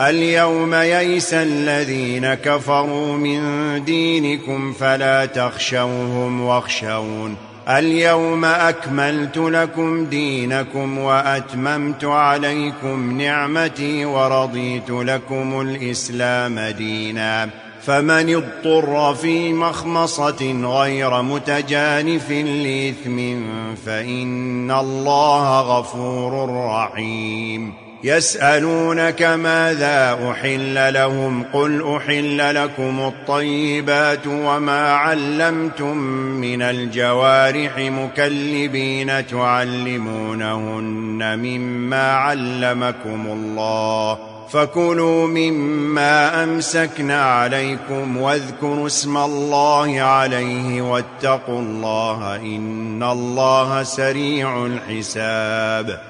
اليوم ييس الذين كفروا من دينكم فلا تخشوهم واخشون. اليوم أكملت لكم دينكم وأتممت عليكم نعمتي ورضيت لكم الإسلام دينا. فمن اضطر في مخمصة غير متجانف لإثم فإن الله غفور رحيم. يسألونك ماذا أحل لهم قل أحل لكم الطيبات وما علمتم من الجوارح مكلبين تعلمونهن مما علمكم الله فكلوا مما أمسكنا عليكم واذكروا اسم الله عليه واتقوا الله إن الله سريع الحساب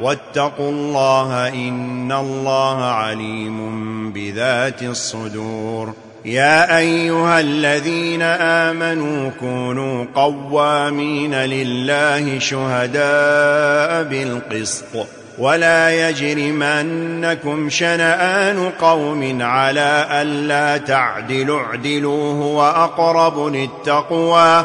واتقوا الله إن الله عليم بذات الصدور. يا أيها الذين آمنوا كونوا قوامين لله شهداء بالقسط. ولا يجرمنكم شنآن قوم على ألا تعدلوا اعدلوا هو أقرب للتقوى.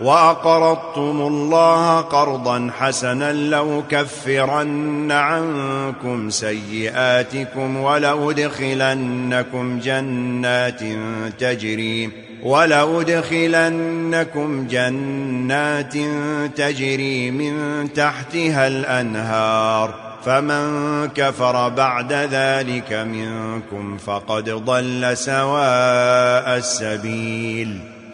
وأقرضتم الله قرضا حسنا لو كفرن عنكم سيئاتكم وَلَأُدْخِلَنَّكُم جنات تجري وَلَأُدْخِلَنَّكُم جنات تجري من تحتها الأنهار فمن كفر بعد ذلك منكم فقد ضل سواء السبيل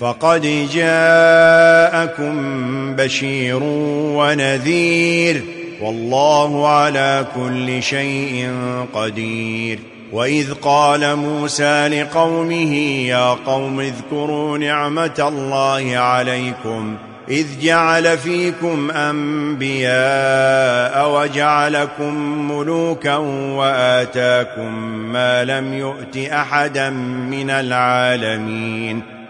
فقد جاءكم بشير ونذير والله على كل شيء قدير وإذ قال موسى لقومه يا قوم اذكروا نعمة الله عليكم إذ جعل فيكم أنبياء وجعلكم ملوكا وآتاكم ما لم يؤت أحدا من العالمين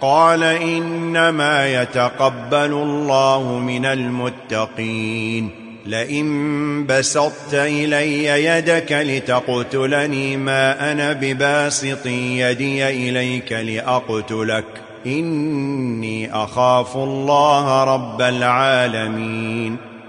قال إنما يتقبل الله من المتقين. لئن بسطت إلي يدك لتقتلني ما أنا بباسط يدي إليك لأقتلك. إني أخاف الله رب العالمين.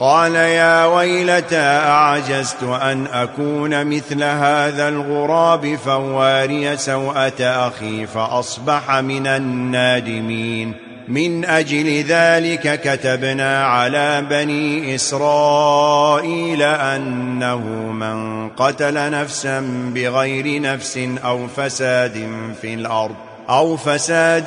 قال يا ويلتى أعجزت أن أكون مثل هذا الغراب فواري سوءة أخي فأصبح من النادمين. من أجل ذلك كتبنا على بني إسرائيل أنه من قتل نفسا بغير نفس أو فساد في الأرض أو فساد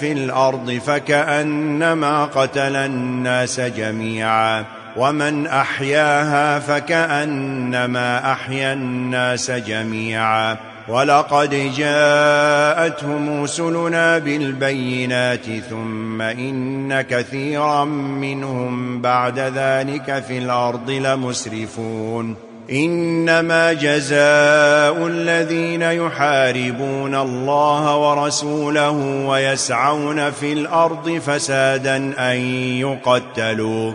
في الأرض فكأنما قتل الناس جميعاً. ومن أحياها فكأنما أحيا الناس جميعا ولقد جاءتهم رسلنا بالبينات ثم إن كثيرا منهم بعد ذلك في الأرض لمسرفون إنما جزاء الذين يحاربون الله ورسوله ويسعون في الأرض فسادا أن يقتلوه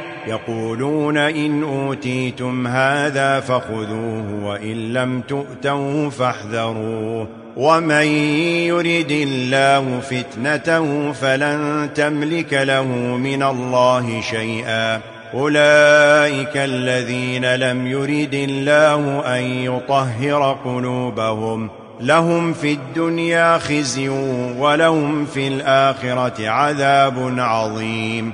يقولون إن أوتيتم هذا فخذوه وإن لم تؤتوه فاحذروه ومن يرد الله فتنته فلن تملك له من الله شيئا أولئك الذين لم يرد الله أن يطهر قلوبهم لهم في الدنيا خزي ولهم في الآخرة عذاب عظيم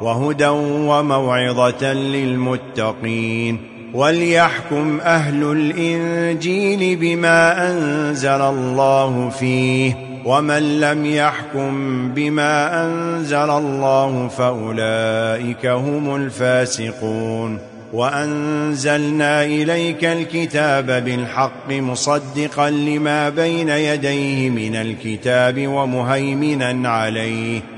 وهدى وموعظة للمتقين وليحكم أهل الإنجيل بما أنزل الله فيه ومن لم يحكم بما أنزل الله فأولئك هم الفاسقون وأنزلنا إليك الكتاب بالحق مصدقا لما بين يديه من الكتاب ومهيمنا عليه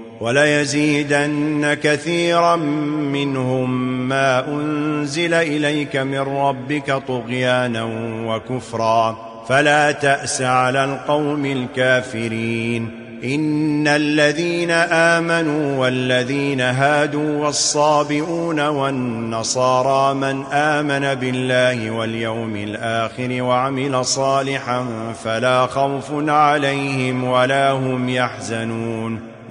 وليزيدن كثيرا منهم ما أنزل إليك من ربك طغيانا وكفرا فلا تأس على القوم الكافرين إن الذين آمنوا والذين هادوا والصابئون والنصارى من آمن بالله واليوم الآخر وعمل صالحا فلا خوف عليهم ولا هم يحزنون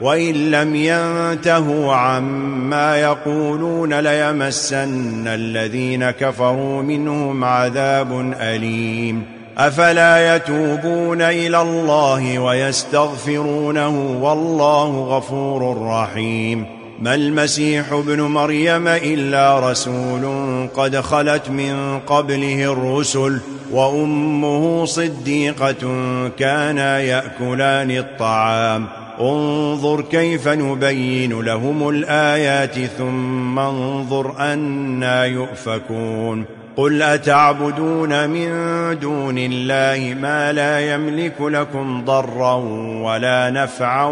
وَإِن لَّمْ يَنْتَهُوا عَمَّا يَقُولُونَ لَيَمَسَّنَّ الَّذِينَ كَفَرُوا مِنْهُمْ عَذَابٌ أَلِيمٌ أَفَلَا يَتُوبُونَ إِلَى اللَّهِ وَيَسْتَغْفِرُونَهُ وَاللَّهُ غَفُورٌ رَّحِيمٌ مَا الْمَسِيحُ ابْنُ مَرْيَمَ إِلَّا رَسُولٌ قَدْ خَلَتْ مِن قَبْلِهِ الرُّسُلُ وَأُمُّهُ صِدِّيقَةٌ كَانَا يَأْكُلَانِ الطَّعَامَ انظر كيف نبين لهم الآيات ثم انظر أنا يؤفكون قل أتعبدون من دون الله ما لا يملك لكم ضرا ولا نفعا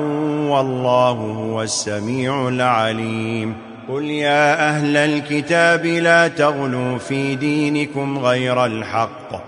والله هو السميع العليم قل يا أهل الكتاب لا تغلوا في دينكم غير الحق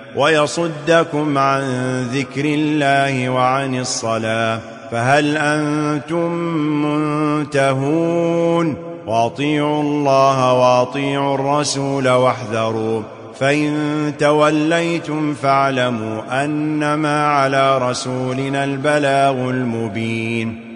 ويصدكم عن ذكر الله وعن الصلاة فهل أنتم منتهون واطيعوا الله واطيعوا الرسول واحذروا فإن توليتم فاعلموا أنما على رسولنا البلاغ المبين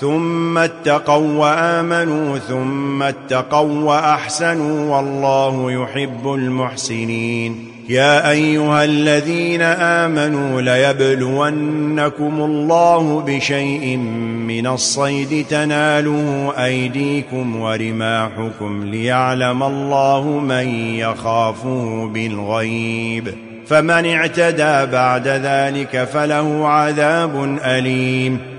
ثم اتقوا وآمنوا ثم اتقوا وأحسنوا والله يحب المحسنين. يا أيها الذين آمنوا ليبلونكم الله بشيء من الصيد تناله أيديكم ورماحكم ليعلم الله من يخافه بالغيب. فمن اعتدى بعد ذلك فله عذاب أليم.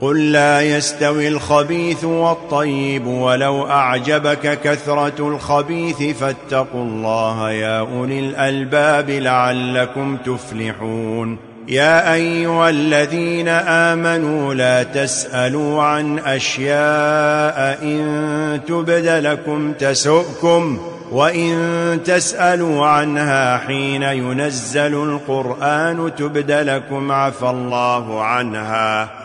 قل لا يستوي الخبيث والطيب ولو أعجبك كثرة الخبيث فاتقوا الله يا أولي الألباب لعلكم تفلحون يا أيها الذين آمنوا لا تسألوا عن أشياء إن تبد لكم تسؤكم وإن تسألوا عنها حين ينزل القرآن تبد لكم عفى الله عنها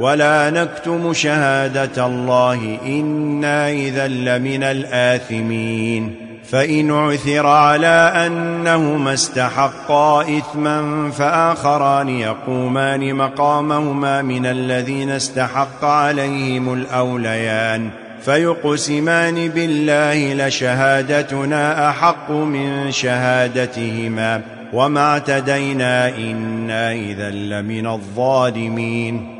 ولا نكتم شهادة الله إنا إذا لمن الآثمين فإن عثر على أنهما استحقا إثما فآخران يقومان مقامهما من الذين استحق عليهم الأوليان فيقسمان بالله لشهادتنا أحق من شهادتهما وما اعتدينا إنا إذا لمن الظالمين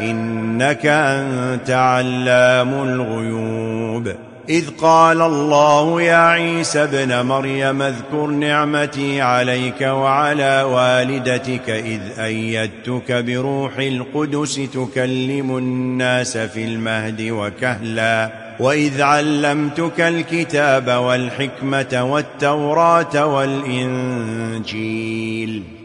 إنك أنت علام الغيوب. إذ قال الله يا عيسى ابن مريم اذكر نعمتي عليك وعلى والدتك إذ أيدتك بروح القدس تكلم الناس في المهد وكهلا. وإذ علمتك الكتاب والحكمة والتوراة والإنجيل.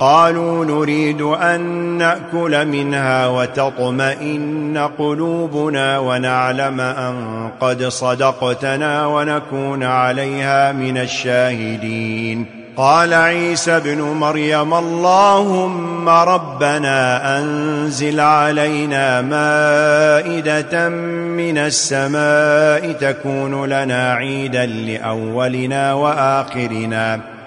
قالوا نريد أن نأكل منها وتطمئن قلوبنا ونعلم أن قد صدقتنا ونكون عليها من الشاهدين. قال عيسى بن مريم اللهم ربنا أنزل علينا مائدة من السماء تكون لنا عيدا لأولنا وآخرنا.